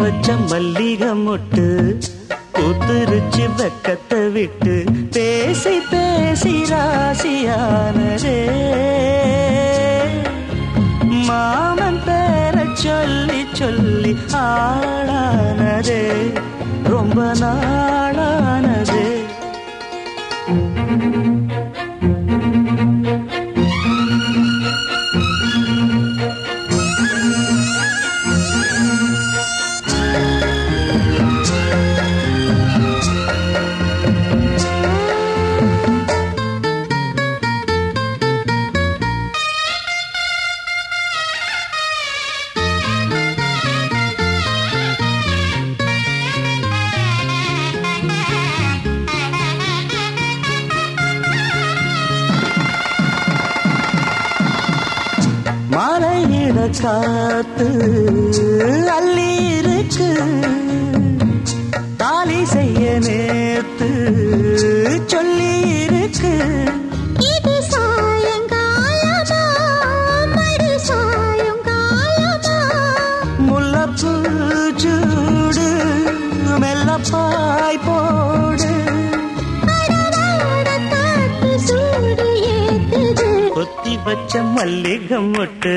வச்ச மல்லிகை மொட்டு கூத்துருச்சு வெக்கத்தை விட்டு பேசி பேசி ராசியானதே. மாமன் பேரை சொல்லி சொல்லி ஆளானதே. ரொம்ப நாள் சாத்து அள்ளி இருக்கு தாலி செய்ய நேத்து சொல்லி இருக்கு முல்லப்பூச்சூடு மெல்லப்பாய் போடு கொத்தி பச்ச மல்லிகம் மொட்டு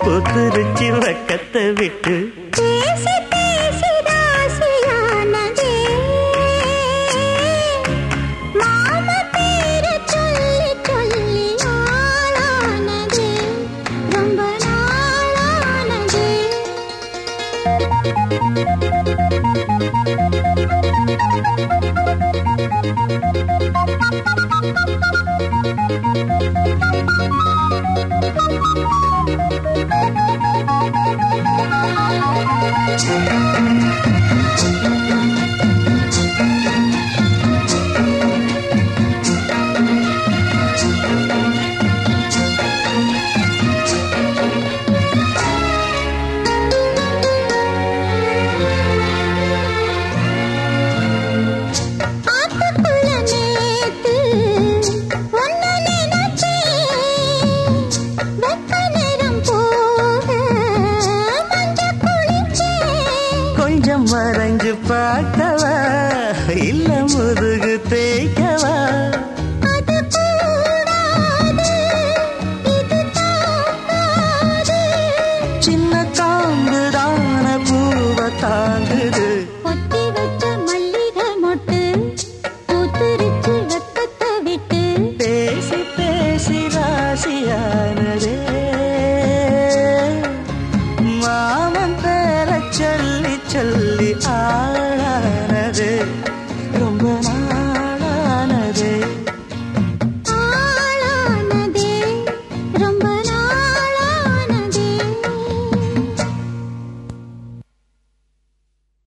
புத்துருச்சி வக்கத்தை விட்டு.